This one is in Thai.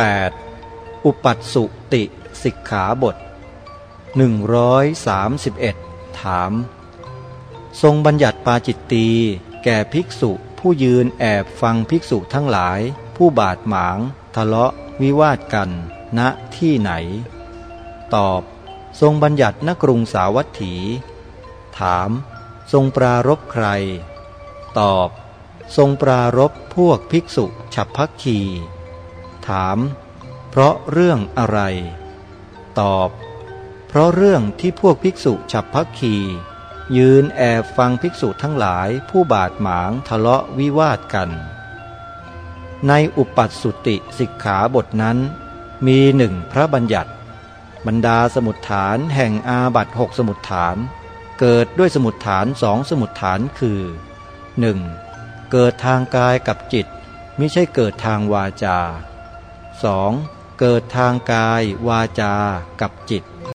8. อุปัตสุติสิกขาบท 131 ถาม ทรงบัญญัติปาจิตตีแก่ภิกษุผู้ยืนแอบฟังภิกษุทั้งหลาย ผู้บาดหมาง ทะเลาะวิวาทกัน ณที่ไหน ตอบ ทรงบัญญัติณกรุงสาวัตถี ถาม ทรงปรารบใคร ตอบ ทรงปรารบพวกภิกษุฉับพักคี ถาม เพราะเรื่องอะไร ตอบ เพราะเรื่องที่พวกภิกษุฉับพักคียืนแอบฟังภิกษุทั้งหลายผู้บาดหมางทะเลาะวิวาทกัน ในอุปัตสุติสิกขาบทนั้น มีหนึ่งพระบัญญัติ บรรดาสมุดฐานแห่งอาบัตหกสมุดฐาน เกิดด้วยสมุดฐานสองสมุดฐานคือ 1. เกิดทางกายกับจิต ไม่ใช่เกิดทางวาจา 2. เกิดทางกายวาจากับจิต